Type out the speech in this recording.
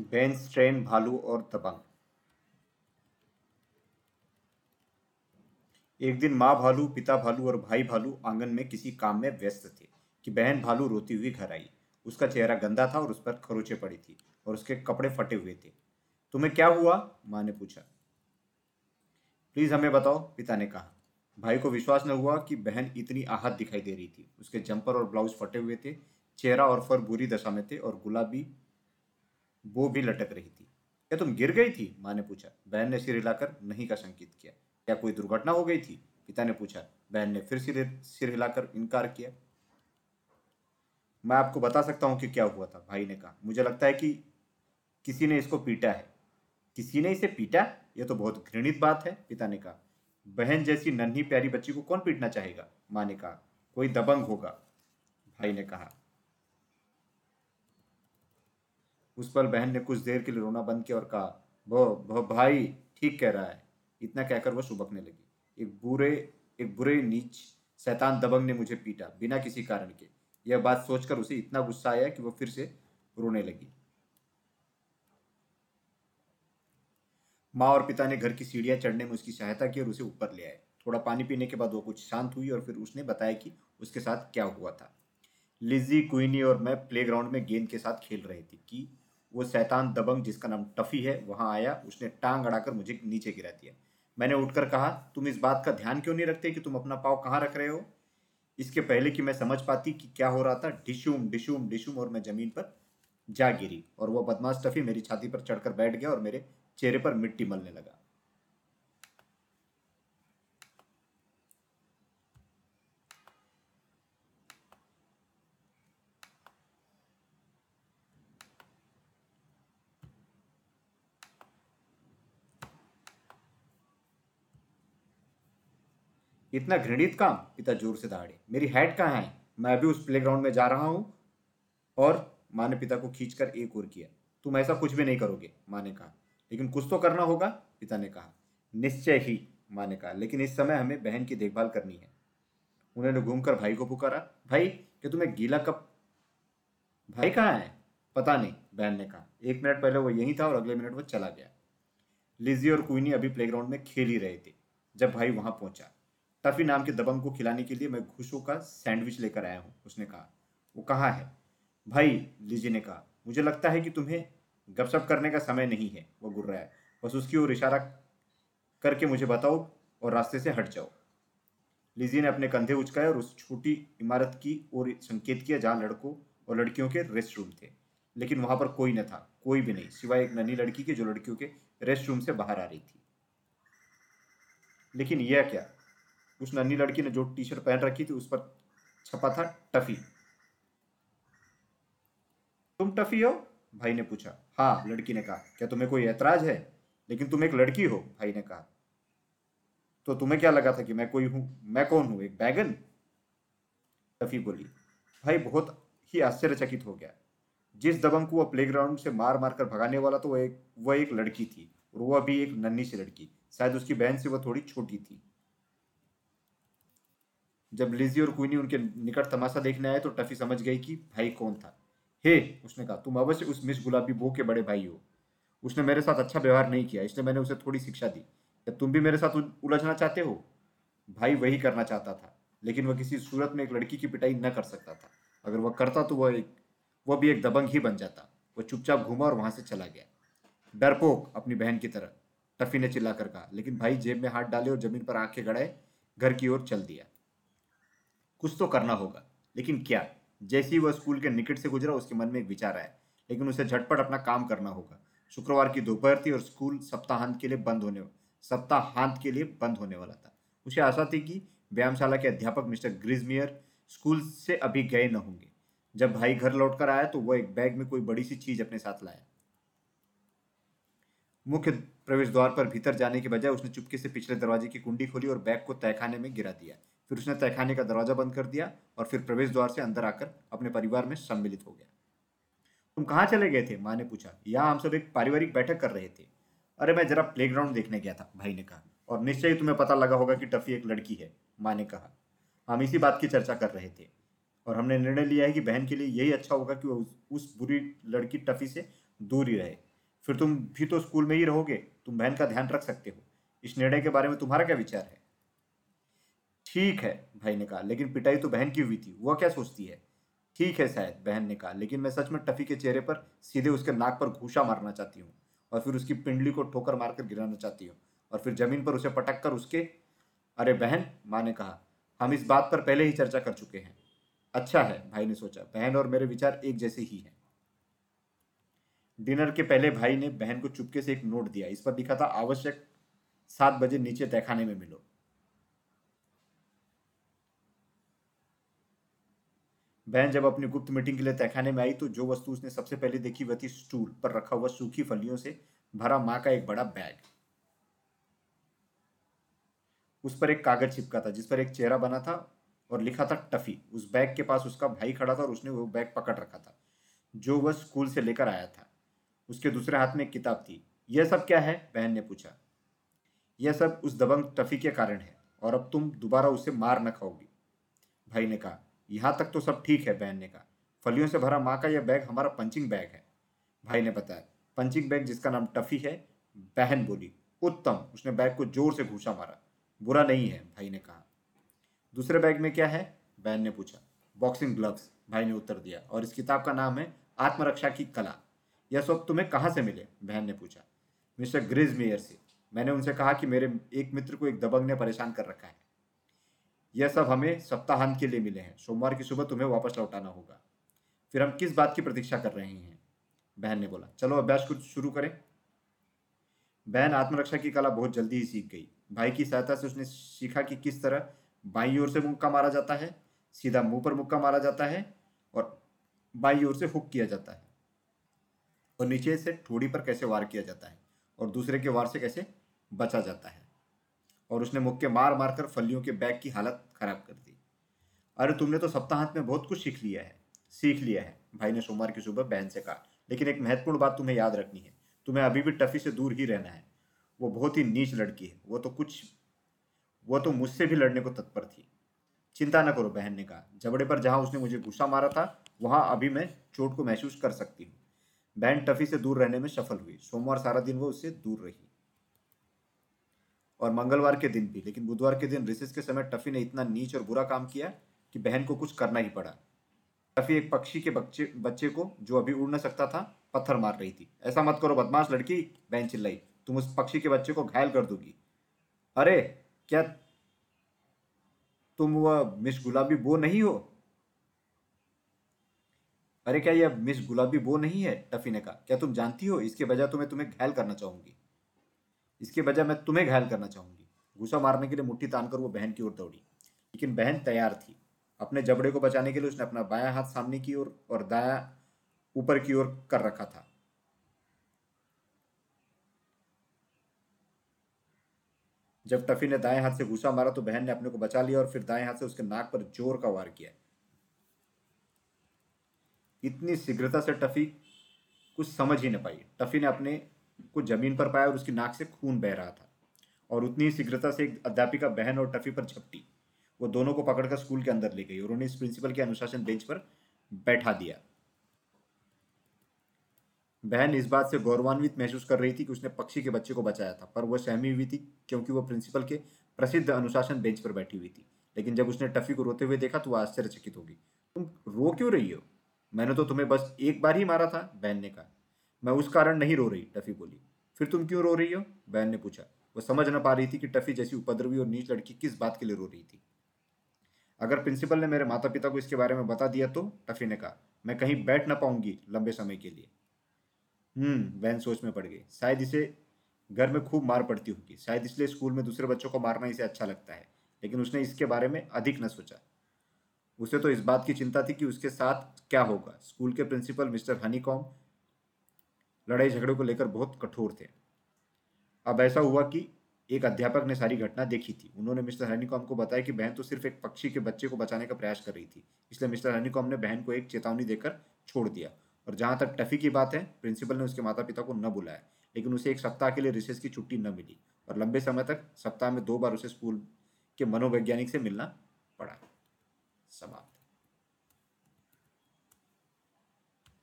बेनस्ट्रेन भालू और दबंग। एक दिन माँ भालू, पिता भालू और भाई भालू आँगन में किसी काम में व्यस्त थे कि बहन भालू रोती हुई घर आई। उसका चेहरा गंदा था और उस पर खरोचे पड़ी थी और उसके कपड़े फटे हुए थे। तुम्हें क्या हुआ? माँ ने पूछा। प्लीज़ हमें बताओ, पिता ने कहा। भाई को विश्वास न हुआ कि बहन इतनी आहत दिखाई दे रही थी। उसके जंपर और ब्लाउज फटे हुए थे, चेहरा और फर बुरी दशा में थे और गुलाबी वो भी लटक रही थी। क्या तुम गिर गई थी? माँ ने पूछा। बहन ने सिर हिलाकर नहीं का संकेत किया। क्या कोई दुर्घटना हो गई थी? पिता ने पूछा। बहन ने फिर सिर सिर हिलाकर इनकार किया। मैं आपको बता सकता हूँ कि क्या हुआ था, भाई ने कहा। मुझे लगता है कि किसी ने इसको पीटा है। किसी ने इसे पीटा? यह तो बहुत घृणित बात है, पिता ने कहा। बहन जैसी नन्ही प्यारी बच्ची को कौन पीटना चाहेगा? माँ ने कहा। कोई दबंग होगा, भाई ने कहा। उस पर बहन ने कुछ देर के लिए रोना बंद किया और कहा, भो भो भाई, ठीक कह रहा है। इतना कहकर वह सुबकने लगी। एक बुरे एक बुरे नीच शैतान दबंग ने मुझे पीटा, बिना किसी कारण के। यह बात सोचकर उसे इतना गुस्सा आया कि वह फिर से रोने लगी। माँ और पिता ने घर की सीढ़ियाँ चढ़ने में उसकी सहायता की और उसे ऊपर ले आए। थोड़ा पानी पीने के बाद वो कुछ शांत हुई और फिर उसने बताया कि उसके साथ क्या हुआ था। लिजी, क्वीनी और मैं प्लेग्राउंड में गेंद के साथ खेल रहे थे कि वो सैतान दबंग जिसका नाम टफी है, वहाँ आया, उसने टांग अड़ाकर मुझे नीचे गिरा दिया। मैंने उठकर कहा, तुम इस बात का ध्यान क्यों नहीं रखते कि तुम अपना पाव कहाँ रख रहे हो? इसके पहले कि मैं समझ पाती कि क्या हो रहा था, डिशूम डिशूम डिशूम और मैं ज़मीन पर जा गिरी और वह बदमाश टफी मेरी छाती पर चढ़कर बैठ गया और मेरे चेहरे पर मिट्टी मलने लगा। इतना घृणित काम, पिता ज़ोर से दहाड़े। मेरी हैट कहाँ है? मैं अभी उस प्लेग्राउंड में जा रहा हूँ और माँ ने पिता को खींचकर एक और किया। तुम ऐसा कुछ भी नहीं करोगे, माँ ने कहा। लेकिन कुछ तो करना होगा, पिता ने कहा। निश्चय ही, माँ ने कहा। लेकिन इस समय हमें बहन की देखभाल करनी है। उन्होंने घूमकर भाई को पुकारा। भाई, क्या तुम्हें गीला कप भाई कहाँ है? पता नहीं, बहन ने कहा। एक मिनट पहले वो यही था और अगले मिनट वो चला गया। लिजी और क्वीनी अभी प्लेग्राउंड में खेल ही रहे थे, जब भाई वहाँ पहुँचा। टफी नाम के दबंग को खिलाने के लिए मैं घुसों का सैंडविच लेकर आया हूँ, उसने कहा। वो कहाँ है, भाई, लीजी ने कहा, मुझे लगता है कि तुम्हें गपशप करने का समय नहीं है। वो गुर्रा है, बस उसकी ओर इशारा करके मुझे बताओ और रास्ते से हट जाओ। लिजी ने अपने कंधे उचकाए और उस छोटी इमारत की ओर संकेत किया जहाँ लड़कों और लड़कियों के रेस्ट रूम थे। लेकिन वहाँ पर कोई न था, कोई भी नहीं, सिवाय एक नन्ही लड़की के जो लड़कियों के रेस्ट रूम से बाहर आ रही थी। लेकिन यह क्या? उस नन्ही लड़की ने जो टी शर्ट पहन रखी थी, उस पर छपा था टफी। तुम टफी हो? भाई ने पूछा। हाँ लड़की ने कहा। क्या तुम्हें कोई ऐतराज है? लेकिन तुम एक लड़की हो, भाई ने कहा। तो तुम्हें क्या लगा था कि मैं कोई हूँ? मैं कौन हूँ, एक बैगन? टफी बोली। भाई, बहुत ही आश्चर्यचकित हो गया। जिस दबंग को वह प्लेग्राउंड से मार मार कर भगाने वाला तो वह एक वह एक लड़की थी। और वह भी एक नन्ही सी लड़की। शायद उसकी बहन से वह थोड़ी छोटी थी। जब लिजी और क्वीनी उनके निकट तमाशा देखने आए तो टफी समझ गई कि भाई कौन था। हे, उसने कहा, तुम अवश्य उस मिस गुलाबी बो के बड़े भाई हो। उसने मेरे साथ अच्छा व्यवहार नहीं किया, इसलिए मैंने उसे थोड़ी शिक्षा दी। क्या तुम भी मेरे साथ उलझना चाहते हो? भाई वही करना चाहता था, लेकिन वह किसी सूरत में एक लड़की की पिटाई न कर सकता था। अगर वह करता तो वह एक, वह भी एक दबंग ही बन जाता। वह चुपचाप घूमा और वहाँ से चला गया। डरपोक, अपनी बहन की तरह टफी ने चिल्लाकर कहा, लेकिन भाई जेब में हाथ डाले और ज़मीन पर आँखें गड़ाए, घर की ओर चल दिया। कुछ तो करना होगा। लेकिन क्या? जैसे ही वह स्कूल के निकट से गुजरा, उसके मन में एक विचार आया। लेकिन उसे झटपट अपना काम करना होगा। शुक्रवार की दोपहर थी और स्कूल सप्ताहांत के लिए बंद होने सप्ताहांत के लिए बंद होने वाला था। उसे आशा थी कि व्यायामशाला के अध्यापक मिस्टर ग्रिजमियर स्कूल से अभी गए न होंगे। जब भाई घर लौटकर आया तो वह एक बैग में कोई बड़ी सी चीज़ अपने साथ लाया। मुख्य प्रवेश द्वार पर भीतर जाने के बजाय उसने चुपके से पिछले दरवाजे की कुंडी खोली और बैग को तहखाने में गिरा दिया। फिर उसने तहखाने का दरवाज़ा बंद कर दिया और फिर प्रवेश द्वार से अंदर आकर अपने परिवार में सम्मिलित हो गया। तुम कहाँ चले गए थे? माँ ने पूछा। यहाँ हम सब एक पारिवारिक बैठक कर रहे थे। अरे मैं जरा प्लेग्राउंड देखने गया था भाई ने कहा। और निश्चय ही तुम्हें पता लगा होगा कि टफी एक लड़की है माँ ने कहा। हम इसी बात की चर्चा कर रहे थे। और हमने निर्णय लिया है कि बहन के लिए यही अच्छा होगा कि उस, उस बुरी लड़की टफी से दूर ही रहे। फिर तुम भी तो स्कूल में ही रहोगे। तुम बहन का ध्यान रख सकते हो। इस निर्णय के बारे में तुम्हारा क्या विचार है? ठीक है भाई ने कहा, लेकिन पिटाई तो बहन की हुई थी, वह क्या सोचती है? ठीक है शायद, बहन ने कहा, लेकिन मैं सच में टफी के चेहरे पर सीधे उसके नाक पर घूसा मारना चाहती हूँ और फिर उसकी पिंडली को ठोकर मारकर गिराना चाहती हूँ और फिर ज़मीन पर उसे पटक कर उसके, अरे बहन, माँ ने कहा, हम इस बात पर पहले ही चर्चा कर चुके हैं। अच्छा है, भाई ने सोचा, बहन और मेरे विचार एक जैसे ही हैं। डिनर के पहले भाई ने बहन को चुपके से एक नोट दिया, इस पर लिखा था, आवश्यक सात बजे नीचे तहखाने में मिलो। बहन जब अपनी गुप्त मीटिंग के लिए तहखाने में आई तो जो वस्तु उसने सबसे पहले देखी वह थी स्टूल पर रखा हुआ सूखी फलियों से भरा माँ का एक बड़ा बैग। उस पर एक कागज़ चिपका था, जिस पर एक चेहरा बना था और लिखा था टफी। उस बैग के पास उसका भाई खड़ा था और उसने वो बैग पकड़ रखा था, जो वह स्कूल से लेकर आया था। उसके दूसरे हाथ में एक किताब थी। यह सब क्या है? बहन ने पूछा। यह सब उस दबंग टफी के कारण है, और अब तुम दोबारा उसे मार न खाओगी। भाई ने कहा यहाँ तक तो सब ठीक है बहन ने कहा। फलियों से भरा माँ का यह बैग हमारा पंचिंग बैग है। भाई ने बताया, पंचिंग बैग जिसका नाम टफी है, बहन बोली, उत्तम। उसने बैग को ज़ोर से घूसा मारा। बुरा नहीं है, भाई ने कहा। दूसरे बैग में क्या है? बहन ने पूछा। बॉक्सिंग ग्लव्स, भाई ने उत्तर दिया। और इस किताब का नाम है, आत्मरक्षा की कला। यह सब तुम्हें कहाँ से मिले? बहन ने पूछा। मिस्टर ग्रिज मेयर से। मैंने उनसे कहा कि मेरे एक मित्र को एक दबंग ने परेशान कर रखा है। यह सब हमें सप्ताहांत के लिए मिले हैं। सोमवार की सुबह तुम्हें वापस लौटाना होगा। फिर हम किस बात की प्रतीक्षा कर रहे हैं? बहन ने बोला, चलो अभ्यास कुछ शुरू करें। बहन आत्मरक्षा की कला बहुत जल्दी ही सीख गई। भाई की सहायता से उसने सीखा कि किस तरह बाई ओर से मुक्का मारा जाता है, सीधा मुँह पर मुक्का मारा जाता है और बाई ओर से हुक किया जाता है। और नीचे से ठोड़ी पर कैसे वार किया जाता है और दूसरे के वार से कैसे बचा जाता है। और उसने मुक्के मार मार कर फलियों के बैग की हालत खराब कर दी। अरे तुमने तो सप्ताहांत में बहुत कुछ सीख लिया है, सीख लिया है, भाई ने सोमवार की सुबह बहन से कहा। लेकिन एक महत्वपूर्ण बात तुम्हें याद रखनी है, तुम्हें अभी भी टफी से दूर ही रहना है। वो बहुत ही नीच लड़की है, वो तो कुछ, वो तो मुझसे भी लड़ने को तत्पर थी। चिंता न करो, बहन ने कहा। जबड़े पर जहाँ उसने मुझे गुस्सा मारा था, वहाँ अभी मैं चोट को महसूस कर सकती हूँ। बहन टफी से दूर रहने में सफल हुई। सोमवार सारा दिन वो उससे दूर रही। और मंगलवार के दिन भी। लेकिन बुधवार के दिन रिसेस के समय टफी ने इतना नीच और बुरा काम किया कि बहन को कुछ करना ही पड़ा। टफी एक पक्षी के बच्चे बच्चे को, जो अभी उड़ न सकता था, पत्थर मार रही थी। ऐसा मत करो बदमाश लड़की, बहन चिल्लाई। तुम उस पक्षी के बच्चे को घायल कर दोगी। अरे, क्या तुम वह मिस गुलाबी बो नहीं हो? अरे, क्या यह मिस गुलाबी बो नहीं है? टफी ने कहा। क्या तुम जानती हो? इसके बजाय तो मैं तुम्हें घायल करना चाहूँगी। इसके बजाय मैं तुम्हें घायल करना चाहूँगी। गुस्सा मारने के लिए मुट्ठी तानकर वो बहन की ओर दौड़ी। लेकिन बहन तैयार थी। अपने जबड़े को बचाने के लिए उसने अपना बायां हाथ सामने की ओर और, दाया ऊपर की ओर कर रखा था। जब टफी ने दाएँ हाथ से घुसा मारा तो बहन ने अपने को बचा लिया और फिर दाएँ हाथ से उसके नाक पर ज़ोर का वार किया। इतनी शीघ्रता से टफी कुछ समझ ही न पाई। टफी ने अपने को ज़मीन पर पाया और उसकी नाक से खून बह रहा था और उतनी ही शीघ्रता से एक अध्यापिका बहन और टफी पर झपटी। वो दोनों को पकड़कर स्कूल के अंदर ले गई और उन्हें इस प्रिंसिपल के अनुशासन बेंच पर बैठा दिया। बहन इस बात से गौरवान्वित महसूस कर रही थी कि उसने पक्षी के बच्चे को बचाया था, पर वह सहमी हुई थी क्योंकि वह प्रिंसिपल के प्रसिद्ध अनुशासन बेंच पर बैठी हुई थी। लेकिन जब उसने टफी को रोते हुए देखा तो वह आश्चर्यचकित होगी तुम रो क्यों रही हो? मैंने तो तुम्हें बस एक बार ही मारा था, बहन ने कहा। मैं उस कारण नहीं रो रही, टफी बोली। फिर तुम क्यों रो रही हो? बहन ने पूछा। वो समझ ना पा रही थी कि टफी जैसी उपद्रवी और नीच लड़की किस बात के लिए रो रही थी। अगर प्रिंसिपल ने मेरे माता पिता को इसके बारे में बता दिया तो टफी ने कहा, मैं कहीं बैठ ना पाऊँगी लंबे समय के लिए। हम्म बहन सोच में पड़ गई। शायद इसे घर में खूब मार पड़ती होगी। शायद इसलिए स्कूल में दूसरे बच्चों को मारना इसे अच्छा लगता है, लेकिन उसने इसके बारे में अधिक न सोचा। उसे तो इस बात की चिंता थी कि उसके साथ क्या होगा। स्कूल के प्रिंसिपल मिस्टर हनीकॉम लड़ाई झगड़े को लेकर बहुत कठोर थे। अब ऐसा हुआ कि एक अध्यापक ने सारी घटना देखी थी। उन्होंने मिस्टर हनीकॉम को बताया कि बहन तो सिर्फ़ एक पक्षी के बच्चे को बचाने का प्रयास कर रही थी, इसलिए मिस्टर हनीकॉम ने बहन को एक चेतावनी देकर छोड़ दिया। और जहाँ तक टफी की बात है, प्रिंसिपल ने उसके माता पिता को न बुलाया, लेकिन उसे एक सप्ताह के लिए रिसेस की छुट्टी न मिली और लंबे समय तक सप्ताह में दो बार उसे स्कूल के मनोवैज्ञानिक से मिलना पड़ा। समाप्त।